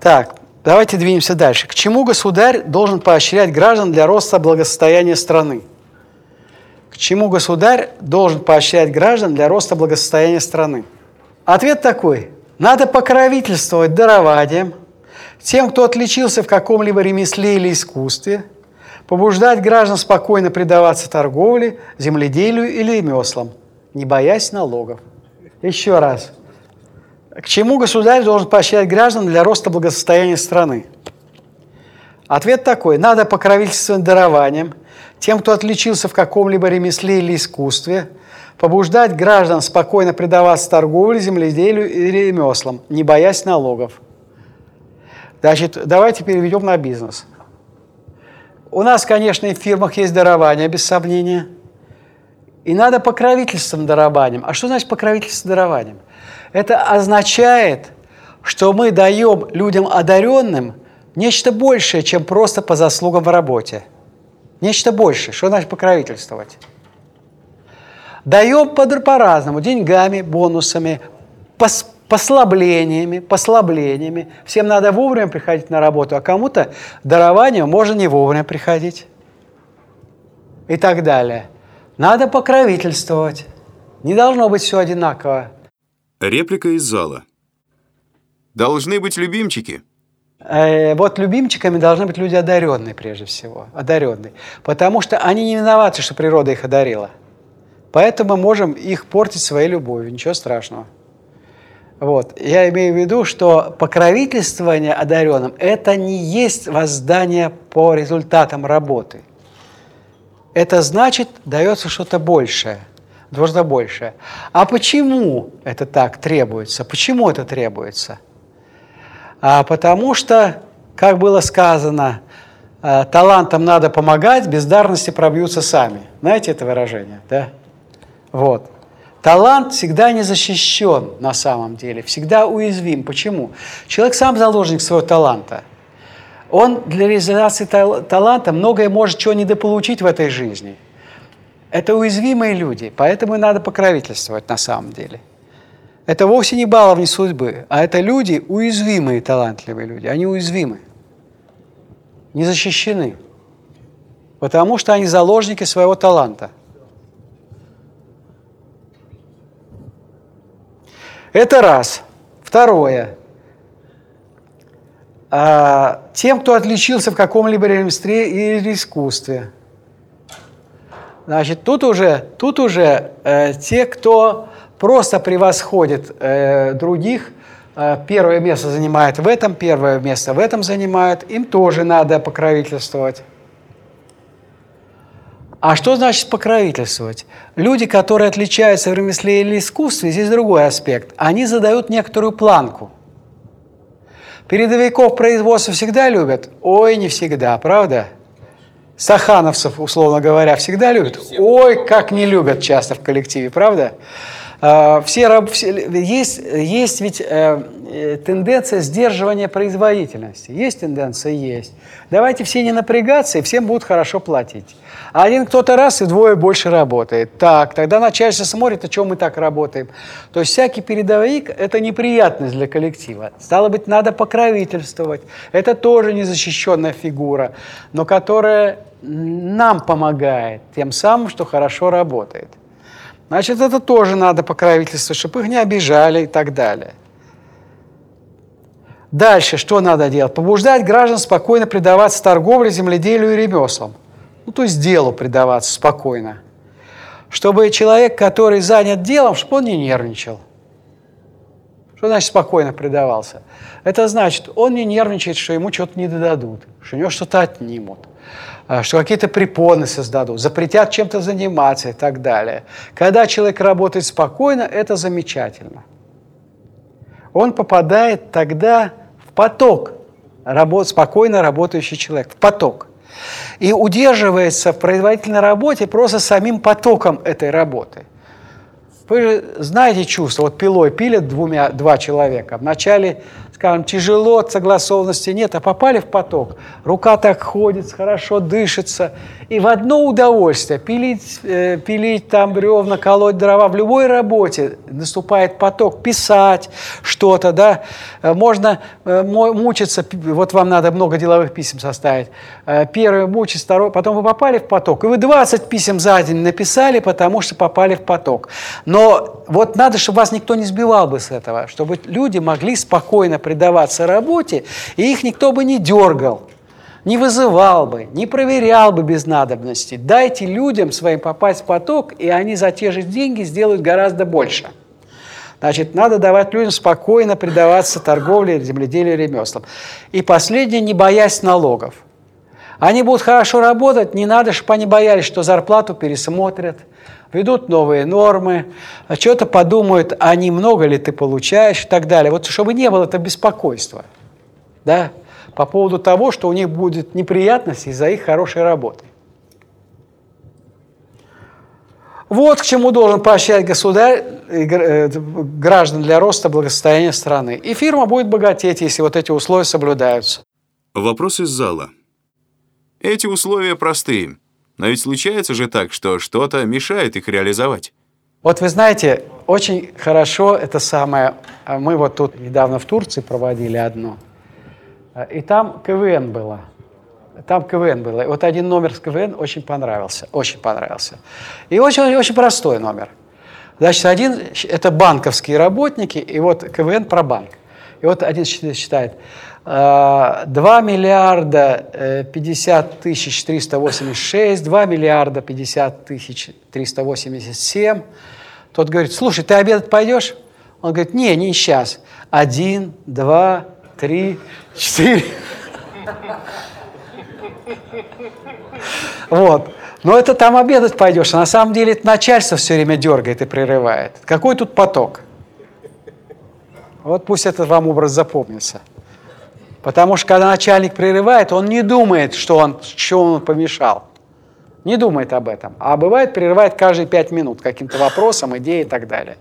Так, давайте двинемся дальше. К чему государь должен поощрять граждан для роста благосостояния страны? К чему государь должен поощрять граждан для роста благосостояния страны? Ответ такой. Надо покровительствовать дарованием тем, кто отличился в каком-либо ремесле или искусстве, побуждать граждан спокойно предаваться торговле, земледелию или ремеслам, не боясь налогов. Еще раз. К чему государь должен поощрять граждан для роста благосостояния страны? Ответ такой. Надо покровительствовать дарованием тем, кто отличился в каком-либо ремесле или искусстве, побуждать граждан спокойно предаваться торговле, земледелию и ремеслам, не боясь налогов. Значит, давайте переведем на бизнес. У нас, конечно, и в фирмах есть дарование, без сомнения. И надо покровительством дарованием. А что значит покровительство дарованием? Это означает, что мы даем людям одаренным нечто большее, чем просто по заслугам в работе. Нечто большее. Что значит покровительствовать? Даем по-разному, деньгами, бонусами, пос послаблениями, послаблениями. Всем надо вовремя приходить на работу, а кому-то дарованию можно не вовремя приходить. И так далее. Надо покровительствовать. Не должно быть все одинаково. Реплика из зала. Должны быть любимчики. Э, вот любимчиками должны быть люди одаренные прежде всего, одаренные, потому что они не виноваты, что природа их одарила. Поэтому мы можем их портить своей любовью, ничего страшного. Вот. Я имею в виду, что покровительствование одаренным – это не есть воздание по результатам работы. Это значит, дается что-то большее гораздо больше. А почему это так требуется? Почему это требуется? А потому что, как было сказано, э, талантам надо помогать, бездарности пробьются сами. Знаете это выражение, да? Вот. Талант всегда не защищен на самом деле, всегда уязвим. Почему? Человек сам заложник своего таланта. Он для реализации таланта многое может чего недополучить в этой жизни – это уязвимые люди, поэтому и надо покровительствовать на самом деле. Это вовсе не баловни судьбы, а это люди, уязвимые, талантливые люди. Они уязвимы, не защищены, потому что они заложники своего таланта. Это раз. Второе. А, тем, кто отличился в каком-либо ремесле или искусстве – Значит, тут уже, тут уже э, те, кто просто превосходит э, других, э, первое место занимает в этом, первое место в этом занимают, им тоже надо покровительствовать. А что значит покровительствовать? Люди, которые отличаются в ремесле или искусстве, здесь другой аспект. Они задают некоторую планку. Передовиков производства всегда любят? Ой, не всегда, правда? Сахановцев, условно говоря, всегда любят? Ой, как не любят часто в коллективе, правда? А, все, все, есть, есть ведь э, э, тенденция сдерживания производительности. Есть тенденция? Есть. Давайте все не напрягаться, и всем будут хорошо платить. А один кто-то раз и двое больше работает. Так, тогда начальство смотрит, а чем мы так работаем. То есть всякий передовик – это неприятность для коллектива. Стало быть, надо покровительствовать. Это тоже незащищенная фигура, но которая нам помогает тем самым, что хорошо работает. Значит, это тоже надо покровительствовать, чтобы их не обижали и так далее. Дальше что надо делать? Побуждать граждан спокойно предаваться торговле, земледелию и ремеслам. Ну, то есть делу предаваться спокойно. Чтобы человек, который занят делом, чтобы он не нервничал. Что значит спокойно предавался? Это значит, он не нервничает, что ему что-то не дадут, что у него что-то отнимут. А, что какие-то препоны создадут, запретят чем-то заниматься и так далее. Когда человек работает спокойно, это замечательно. Он попадает тогда в поток, работ, спокойно работающий человек, в поток. И удерживается в производительной работе просто самим потоком этой работы. Вы же знаете чувство, вот пилой пилят двумя, два человека. Вначале скажем, тяжело, согласованности нет, а попали в поток. Рука так ходит, хорошо дышится. И в одно удовольствие пилить, э, пилить там бревна, колоть дрова в любой работе наступает поток, писать что-то, да. Э, можно э, мучиться, вот вам надо много деловых писем составить. Э, первый мучить, второй, потом вы попали в поток, и вы 20 писем за день написали, потому что попали в поток. Но вот надо, чтобы вас никто не сбивал бы с этого, чтобы люди могли спокойно предаваться работе, и их никто бы не дергал не вызывал бы, не проверял бы без надобности. Дайте людям своим попасть в поток, и они за те же деньги сделают гораздо больше. Значит, надо давать людям спокойно предаваться торговле, земледелию, ремеслам. И последнее, не боясь налогов. Они будут хорошо работать, не надо, чтобы они боялись, что зарплату пересмотрят, ведут новые нормы, что-то подумают, а не много ли ты получаешь и так далее. Вот чтобы не было это беспокойства. Да? по поводу того, что у них будет неприятность из-за их хорошей работы. Вот к чему должен поощрять государь э, граждан для роста благосостояния страны. И фирма будет богатеть, если вот эти условия соблюдаются. Вопрос из зала. Эти условия простые, но ведь случается же так, что что-то мешает их реализовать. Вот вы знаете, очень хорошо это самое, а мы вот тут недавно в Турции проводили одно – Э, и там КВН было. Там КВН было. И вот один номер с КВН очень понравился. Очень понравился. И очень, очень простой номер. Значит, один – это банковские работники, и вот КВН про банк. И вот один считает, 2 э, миллиарда 50 э, тысяч 386, 2 миллиарда 50 тысяч 387. Тот говорит, слушай, ты обедать пойдешь? Он говорит, не, не сейчас. Один, два, три, четыре. Вот. Но это там обедать пойдешь, на самом деле это начальство все время дергает и прерывает. Какой тут поток? Вот пусть этот вам образ запомнится. Потому что когда начальник прерывает, он не думает, что он, что он помешал. Не думает об этом. А бывает, прерывает каждые пять минут каким-то вопросом, идеей и так далее.